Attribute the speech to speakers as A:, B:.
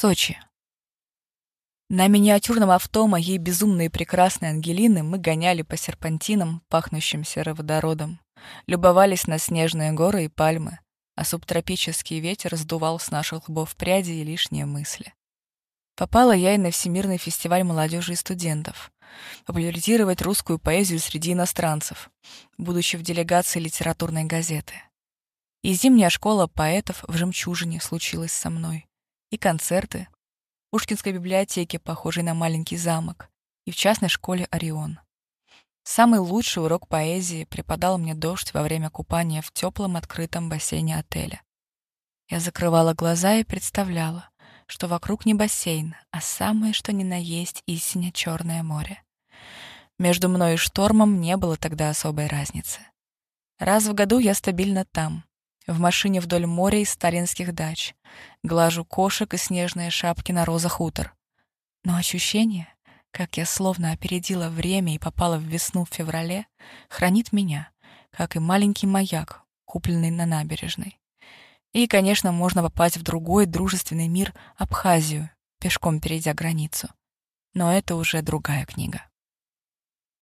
A: Сочи. На миниатюрном авто моей безумной и прекрасной Ангелины мы гоняли по серпантинам, пахнущим сероводородом, любовались на снежные горы и пальмы, а субтропический ветер сдувал с наших лбов пряди и лишние мысли. Попала я и на Всемирный фестиваль молодежи и студентов. Популяризировать русскую поэзию среди иностранцев, будучи в делегации литературной газеты. И зимняя школа поэтов в «Жемчужине» случилась со мной и концерты, в Пушкинской библиотеке, похожей на маленький замок, и в частной школе «Орион». Самый лучший урок поэзии преподал мне дождь во время купания в теплом открытом бассейне отеля. Я закрывала глаза и представляла, что вокруг не бассейн, а самое что ни на есть истинно черное море. Между мной и штормом не было тогда особой разницы. Раз в году я стабильно там, в машине вдоль моря из сталинских дач. Глажу кошек и снежные шапки на розах утр. Но ощущение, как я словно опередила время и попала в весну в феврале, хранит меня, как и маленький маяк, купленный на набережной. И, конечно, можно попасть в другой дружественный мир Абхазию, пешком перейдя границу. Но это уже другая книга.